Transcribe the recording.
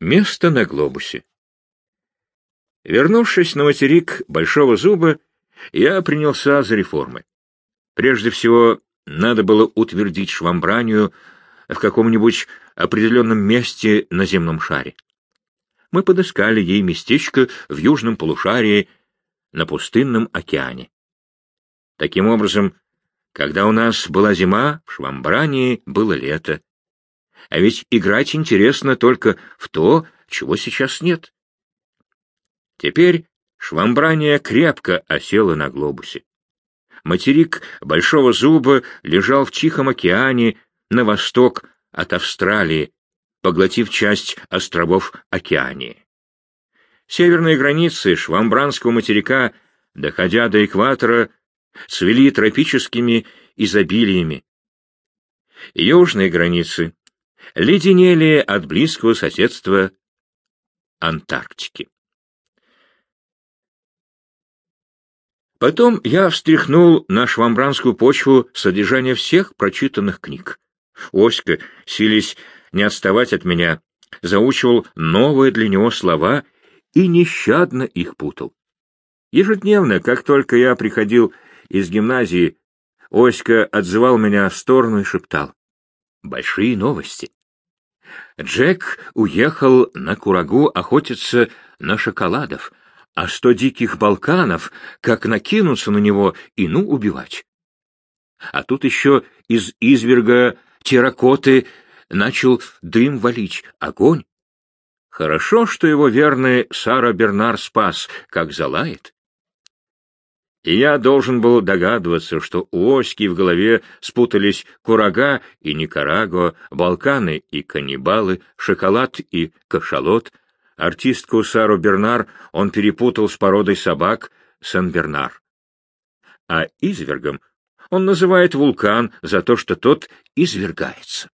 Место на глобусе. Вернувшись на материк Большого Зуба, я принялся за реформы. Прежде всего, надо было утвердить швамбранию в каком-нибудь определенном месте на земном шаре. Мы подыскали ей местечко в южном полушарии на пустынном океане. Таким образом, когда у нас была зима, в Швамбрании было лето. А ведь играть интересно только в то, чего сейчас нет. Теперь Швамбрания крепко осела на глобусе. Материк Большого Зуба лежал в Тихом океане на восток от Австралии, поглотив часть островов Океании. Северные границы Швамбранского материка, доходя до экватора, цвели тропическими изобилиями. Южные границы леденели от близкого соседства Антарктики. Потом я встряхнул на швамбранскую почву содержание всех прочитанных книг. Оська, сились не отставать от меня, заучивал новые для него слова и нещадно их путал. Ежедневно, как только я приходил из гимназии, Оська отзывал меня в сторону и шептал. «Большие новости. Джек уехал на Курагу охотиться на шоколадов, а сто диких балканов как накинутся на него и ну убивать. А тут еще из изверга терракоты начал дым валить, огонь. Хорошо, что его верный Сара Бернар спас, как залает. И я должен был догадываться, что у Оськи в голове спутались Курага и Никарагуа, Балканы и каннибалы, шоколад и кашалот — Артистку Сару Бернар он перепутал с породой собак Сан-Бернар. А извергом он называет вулкан за то, что тот извергается.